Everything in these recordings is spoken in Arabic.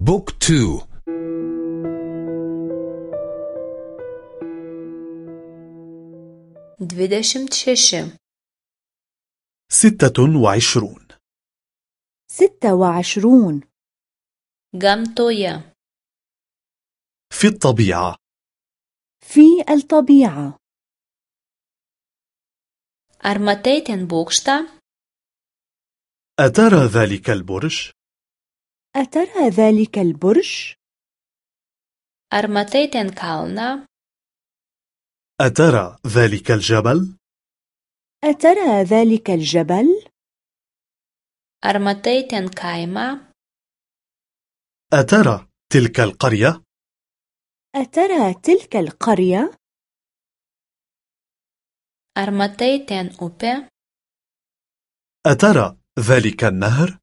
بوك تو dvidešimt šeši ستة وعشرون. ستة وعشرون gamtoje في الطبيعة. في الطبيعة. Ten bokštą أترى ذلك البرج؟ أترى ذلك البرج؟ ar matei ten kalną أترى ذلك الجبل؟ أترى ذلك الجبل؟ ar matei ten kaimą أترى تلك القرية؟ أترى تلك القرية؟ ar matei ten upę أترى ذلك النهر؟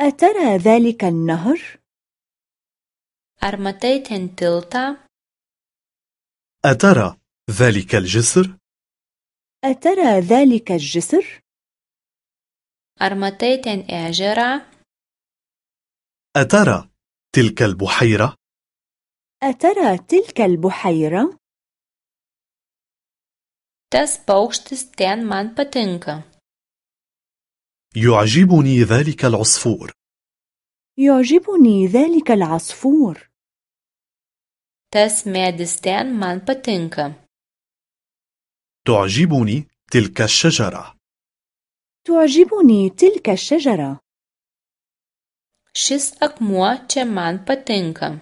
أترى ذلك النهر؟ ar ten tiltą أترى ذلك الجسر؟ أترى ذلك الجسر؟ ar ten ežerą أترى تلك البحيرة؟ أترى تلك البحيرة؟ tas paukštis ten man patinka يعجبني ذلك العصفور. يعجبني ذلك العصفور. tas medis ten man patinka تعجبني تلك الشجرة. تعجبني تلك الشجرة. šis akmuo čia man patinka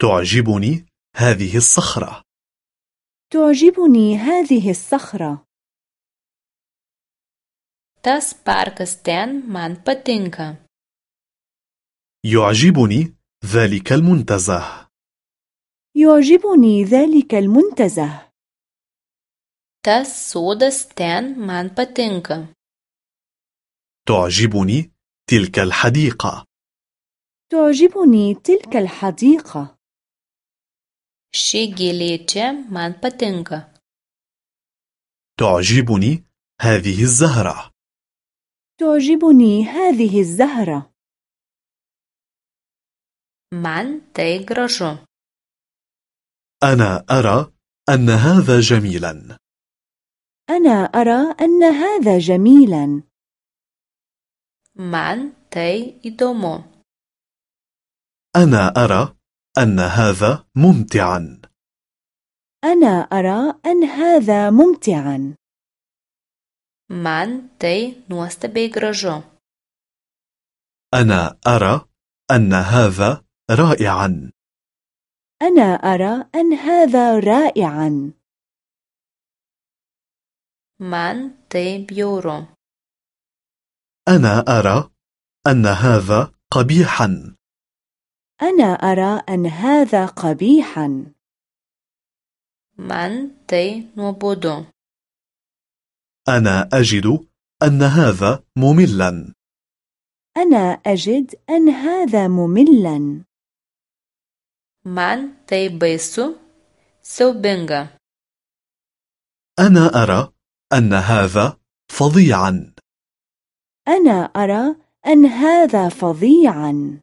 تعجبني هذه الصخرة. تعجبني هذه الصخرة. Tas parkas ten man patinka. يعجبني ذلك المنتزه. يعجبني ذلك المنتزه. Tas sodas ten man patinka. تعجبني تلك الحديقة. تعجبني تلك الحديقة. Ši gėlė čia man patinka. تعجبني هذه الزهرة. تعجبني هذه الزهرة. man tai gražu أنا أرى أن هذا جميلا. أنا أرى أن هذا جميلا. man tai įdomu أنا أرى أن هذا ممتعا. أنا أرى أن هذا ممتعا. Man tai nuostabiai gražu. أنا أرى أن هذا رائعا. أنا أرى أن هذا رائعا. Man tai bjauru. أنا أرى أن هذا قبيحا. أنا أرى أن هذا قبيحا. Man tai nuobodu. أنا أجد أن هذا مملا. أنا أجد أن هذا مملا. man tai baisu siaubinga أنا أرى أن هذا فظيعا. أنا أرى أن هذا فظيعا.